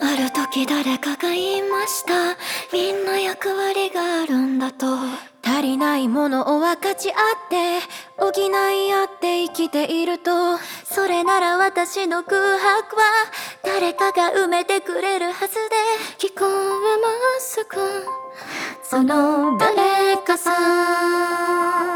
ある時誰かが言いました。みんな役割があるんだと。足りないものを分かち合って補い合って生きていると。それなら私の空白は誰かが埋めてくれるはずで。聞こえますか？その誰かさ誰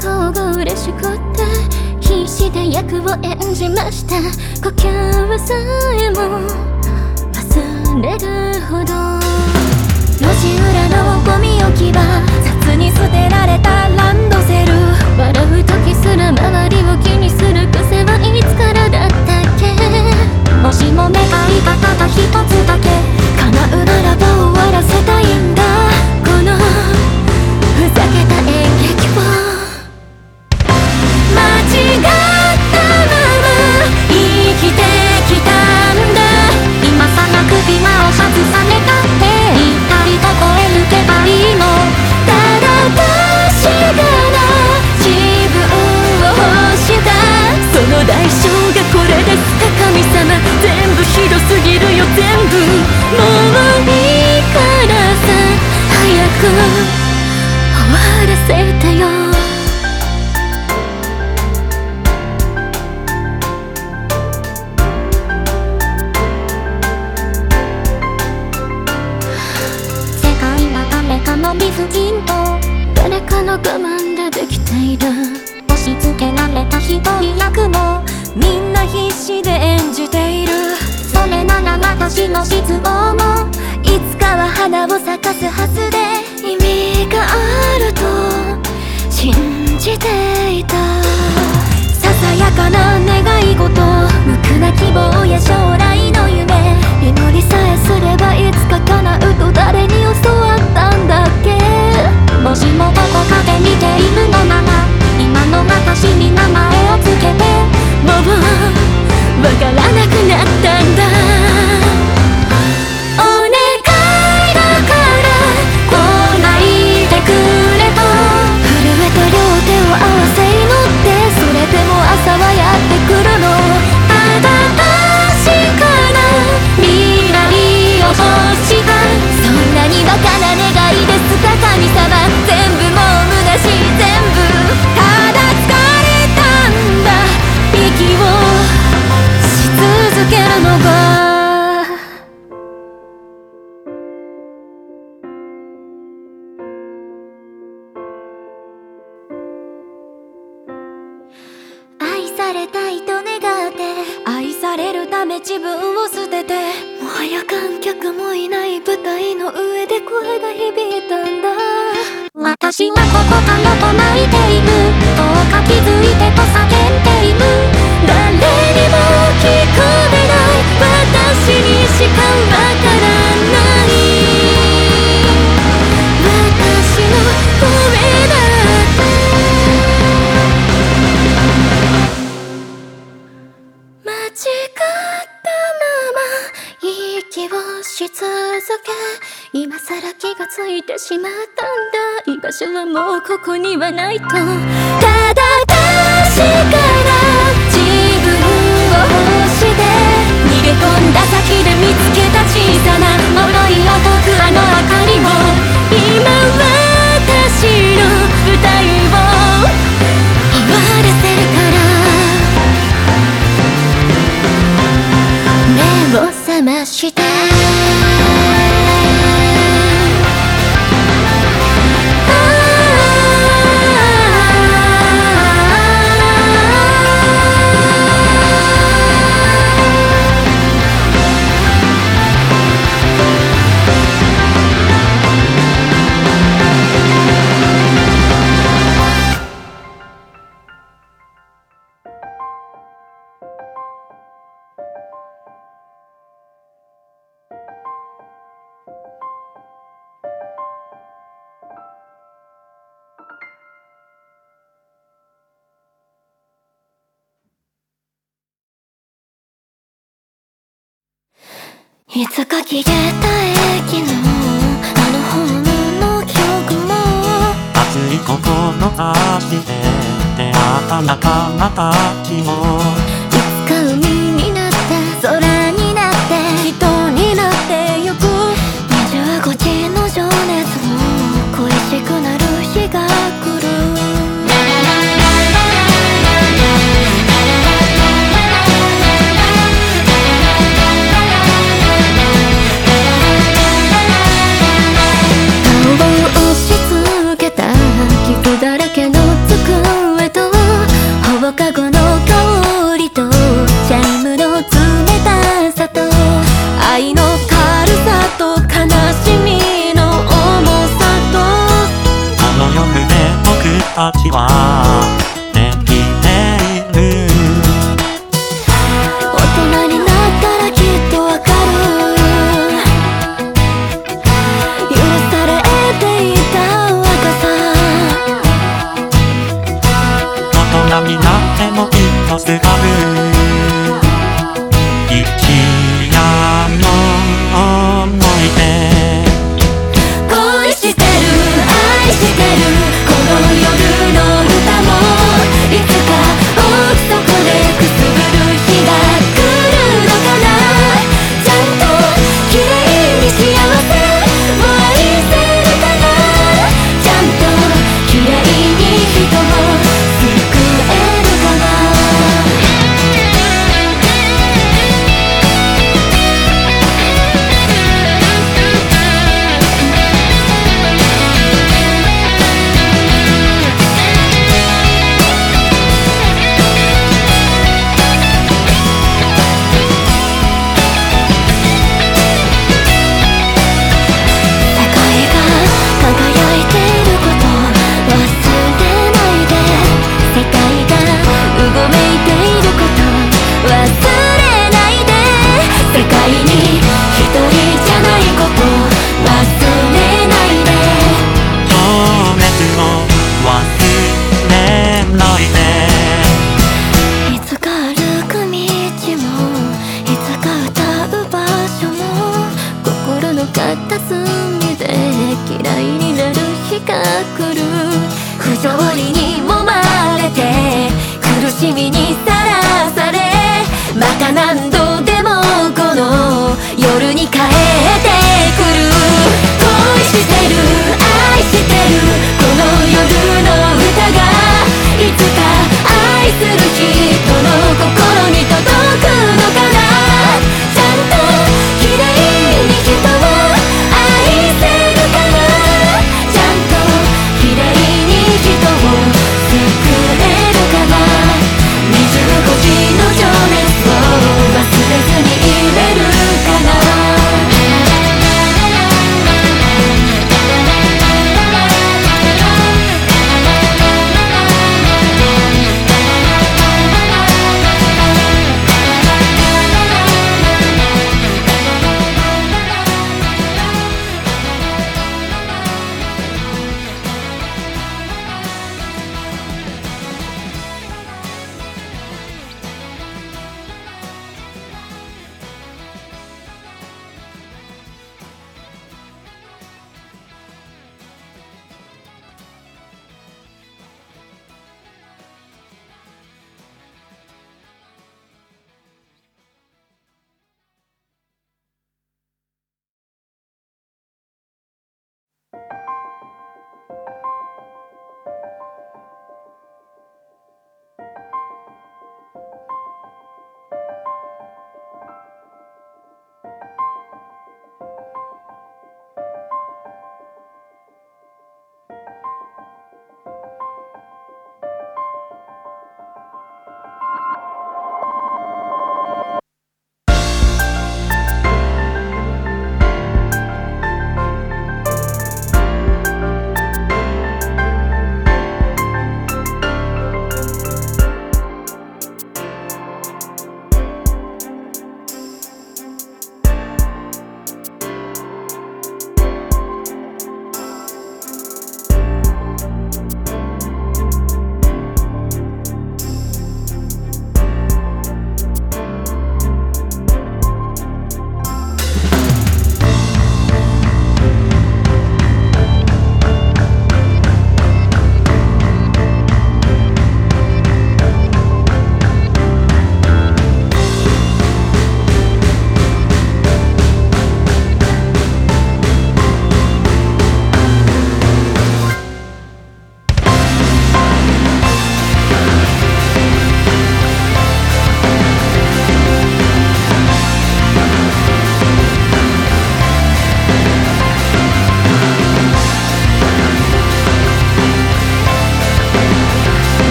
顔が嬉しくって必死で役を演じました。呼吸さえも忘れるほど。路地裏のゴミ置き場札に捨てられたランドセル。笑う時すら周りを気にする癖はかな願い事無垢な希望や将来の夢祈りさえすればいつか叶うと誰に教わったんだっけもしもどこかで見ているのなら今の私に名前を付けて。もうわからなくなった。観客もいない舞台の上で声が響いたんだ。私はここから唱えているどうか気づいてと叫んでいる。はもうここにはないと。ただ確かな自分を欲して逃げ込んだ先で見つけた小さな呪いを解くあの明かりも今私の舞台を終わらせるかいつか消えた駅のあのホームの記憶も。熱い心足でてなかなかまたち